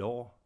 law.